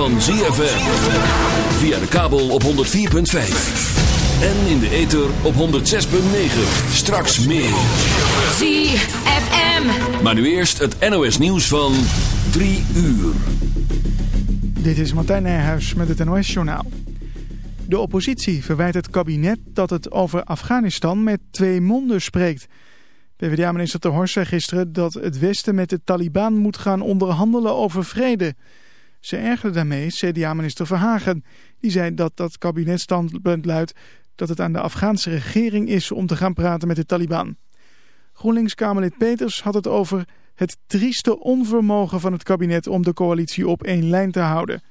van ZFM. Via de kabel op 104.5. En in de ether op 106.9. Straks meer. ZFM. Maar nu eerst het NOS nieuws van 3 uur. Dit is Martijn Nijhuis met het NOS-journaal. De oppositie verwijt het kabinet dat het over Afghanistan met twee monden spreekt. PvdA-minister Ter Horst zei gisteren dat het Westen met de Taliban moet gaan onderhandelen over vrede. Ze ergerde daarmee CDA-minister Verhagen. Die zei dat dat kabinetstandpunt luidt dat het aan de Afghaanse regering is om te gaan praten met de Taliban. GroenLinks-Kamerlid Peters had het over het trieste onvermogen van het kabinet om de coalitie op één lijn te houden.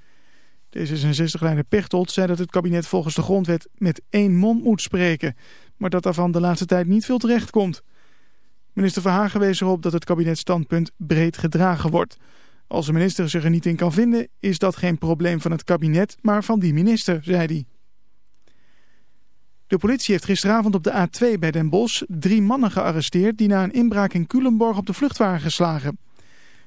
D66-leider Pechtold zei dat het kabinet volgens de grondwet met één mond moet spreken, maar dat daarvan de laatste tijd niet veel terecht komt. Minister Verhagen wees erop dat het kabinetstandpunt breed gedragen wordt. Als de minister zich er niet in kan vinden, is dat geen probleem van het kabinet, maar van die minister, zei hij. De politie heeft gisteravond op de A2 bij Den Bosch drie mannen gearresteerd die na een inbraak in Culemborg op de vlucht waren geslagen.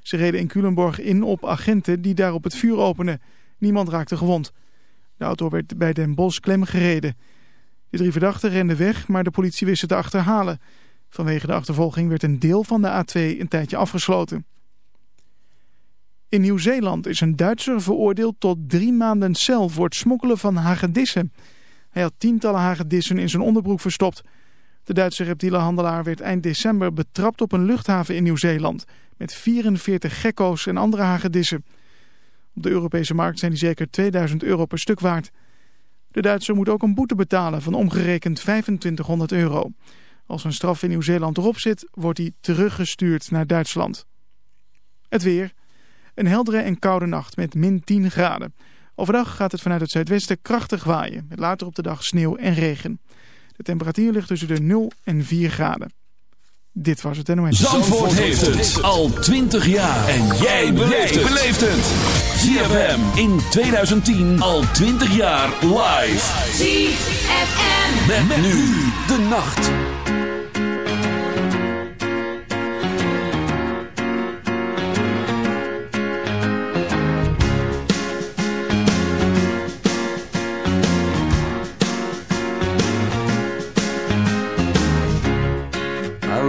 Ze reden in Culemborg in op agenten die daar op het vuur openden. Niemand raakte gewond. De auto werd bij Den Bosch klemgereden. De drie verdachten renden weg, maar de politie wist ze te achterhalen. Vanwege de achtervolging werd een deel van de A2 een tijdje afgesloten. In Nieuw-Zeeland is een Duitser veroordeeld tot drie maanden cel voor het smokkelen van hagedissen. Hij had tientallen hagedissen in zijn onderbroek verstopt. De Duitse reptielenhandelaar werd eind december betrapt op een luchthaven in Nieuw-Zeeland... met 44 gekko's en andere hagedissen. Op de Europese markt zijn die zeker 2000 euro per stuk waard. De Duitser moet ook een boete betalen van omgerekend 2500 euro. Als een straf in Nieuw-Zeeland erop zit, wordt hij teruggestuurd naar Duitsland. Het weer. Een heldere en koude nacht met min 10 graden. Overdag gaat het vanuit het zuidwesten krachtig waaien, met later op de dag sneeuw en regen. De temperatuur ligt tussen de 0 en 4 graden. Dit was het NOS. Zandvoort heeft het al 20 jaar. En jij beleeft het. ZFM in 2010 al 20 jaar live. ZFM. Met, nu de nacht.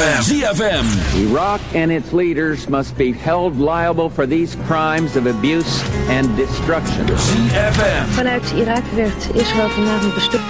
ZFM. ZFM. Iraq and its leaders must be held liable for these crimes of abuse and destruction. ZFM. Vanuit Irak werd Israël vanavond bestuurd.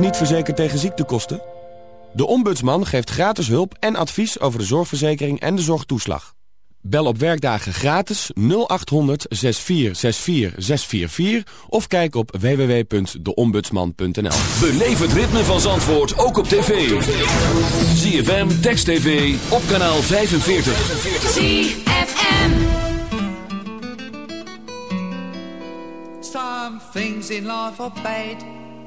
Verzekerd tegen ziektekosten? De Ombudsman geeft gratis hulp en advies over de zorgverzekering en de zorgtoeslag. Bel op werkdagen gratis 0800 6464 644 of kijk op www.deombudsman.nl. Beleef het ritme van Zandvoort ook op tv. ZFM, Text TV, op kanaal 45. ZFM. Some things in life are bad,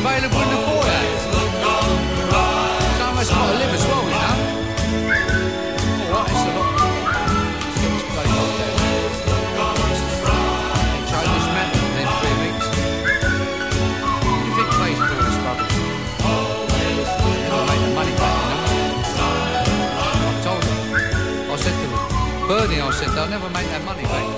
Available in the foyer. Of us got to live as well, you know. All right, it's a lot. I. I Bernie, I said, they'll never make that money back.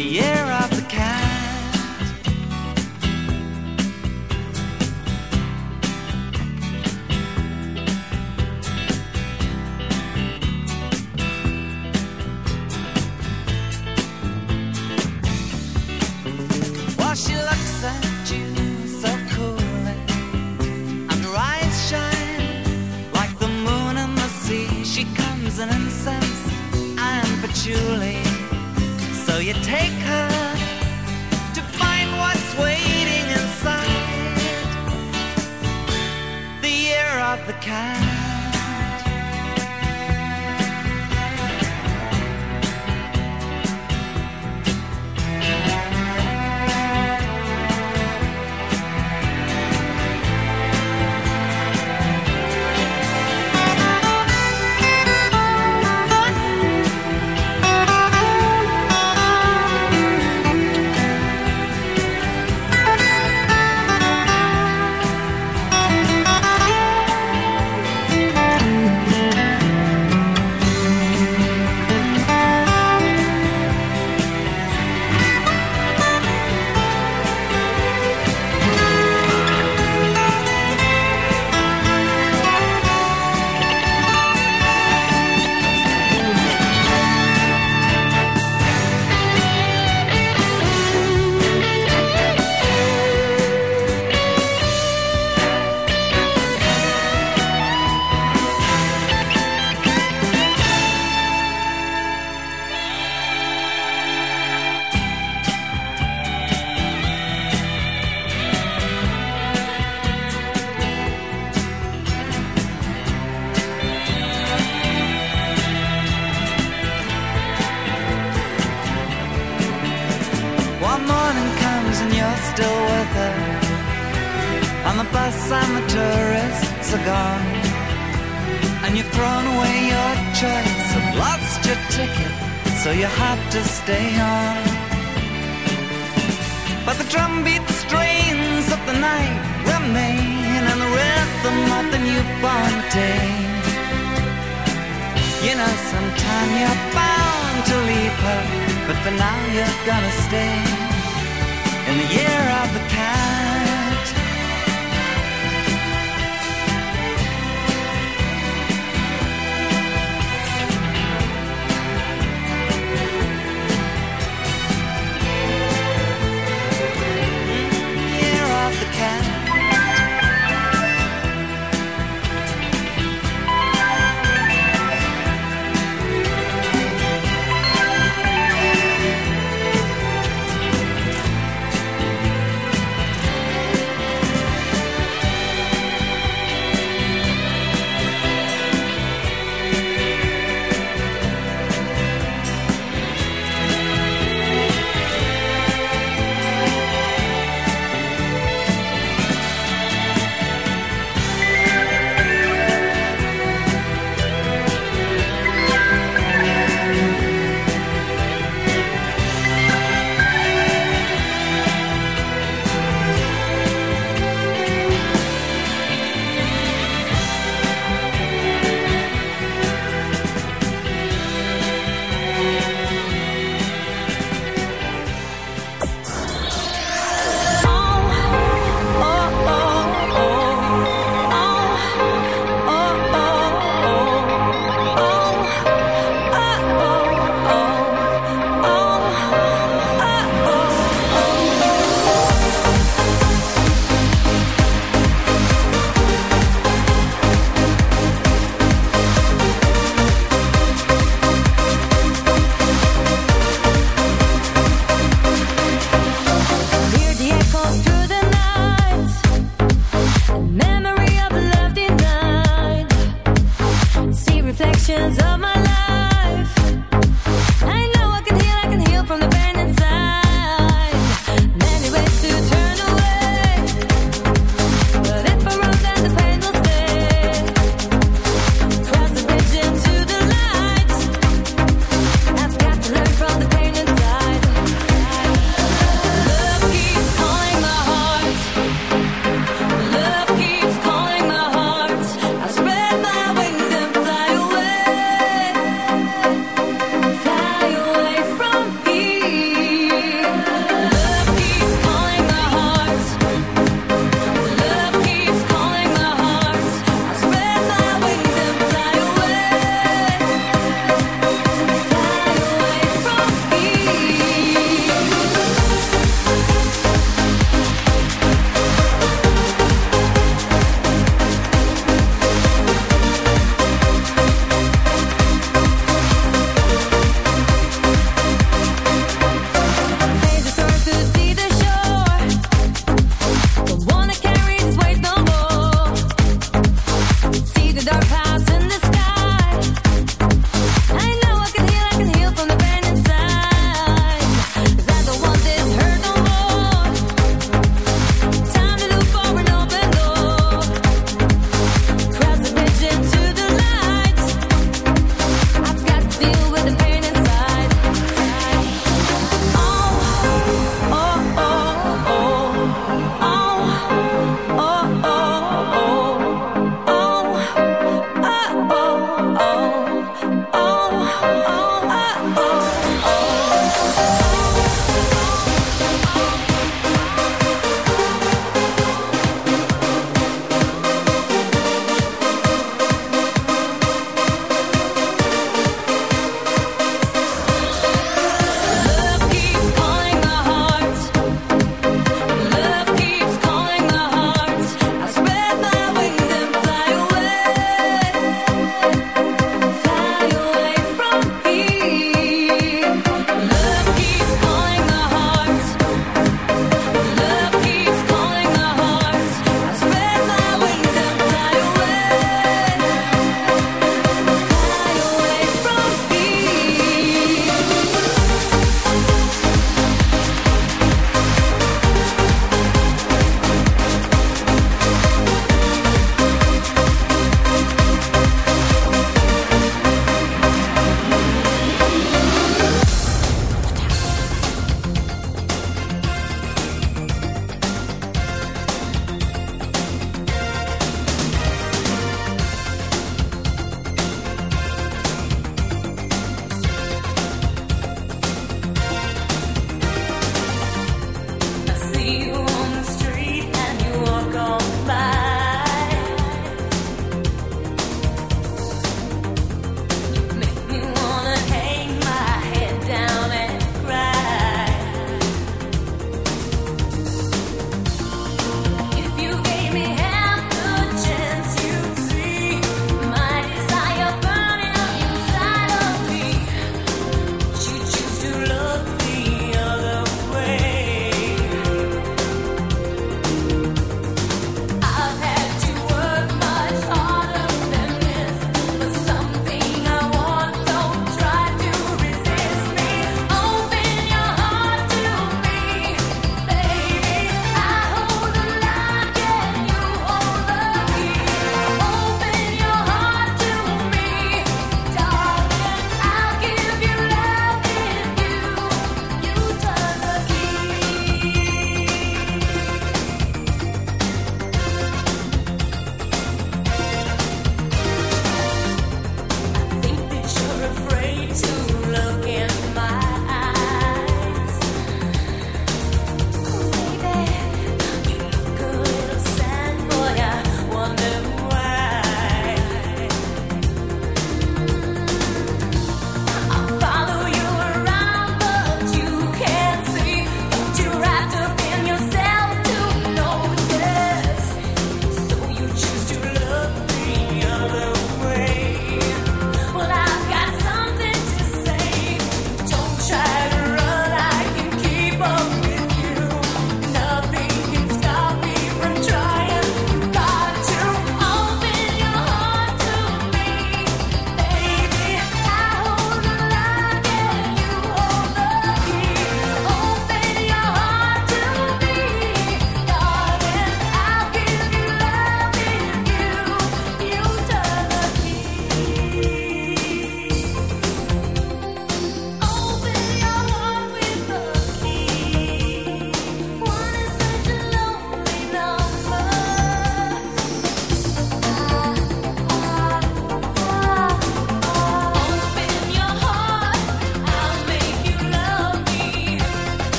the air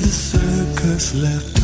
the circus left.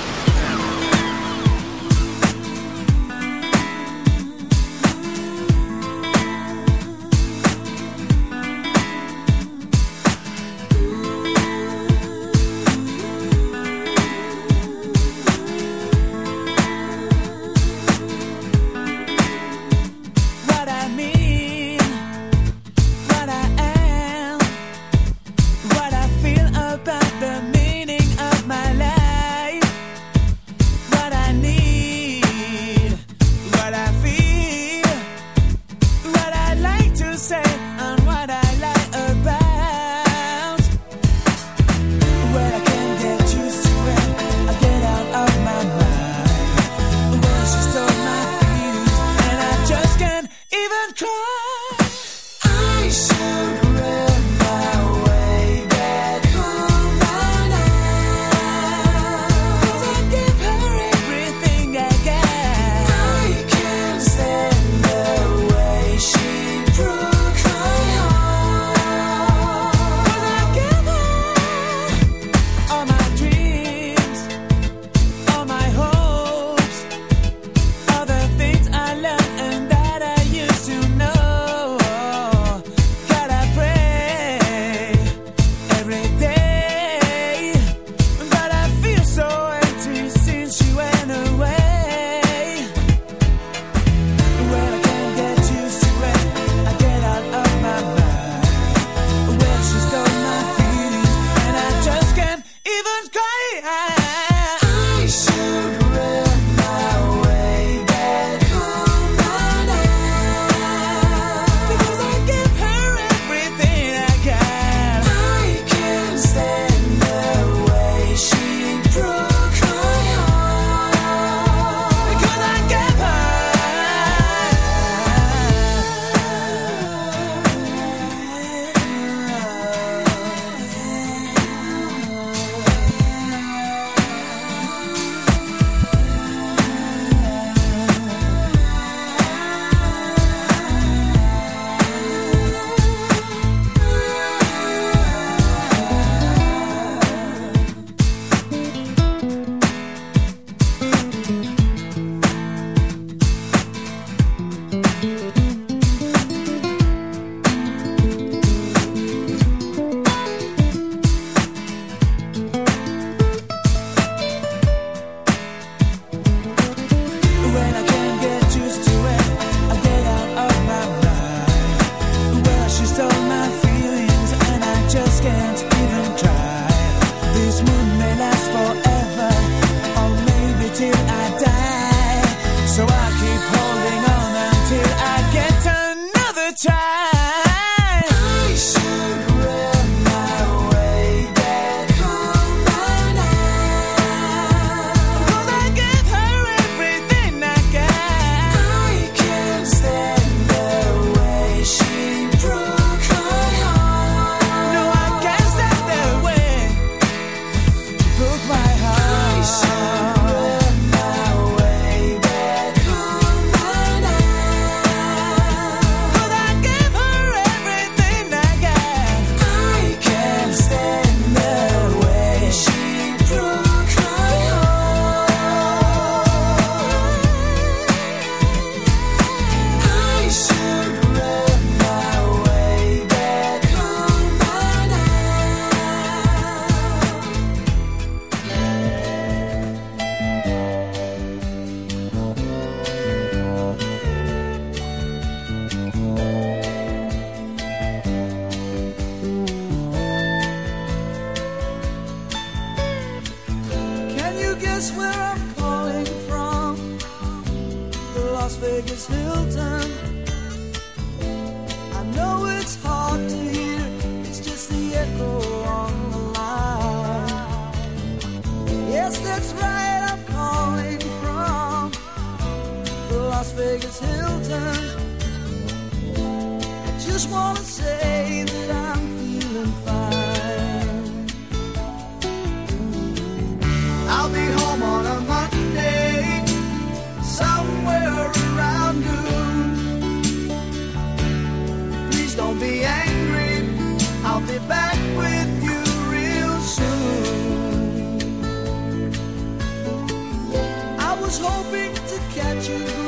Was hoping to catch a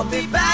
I'll be back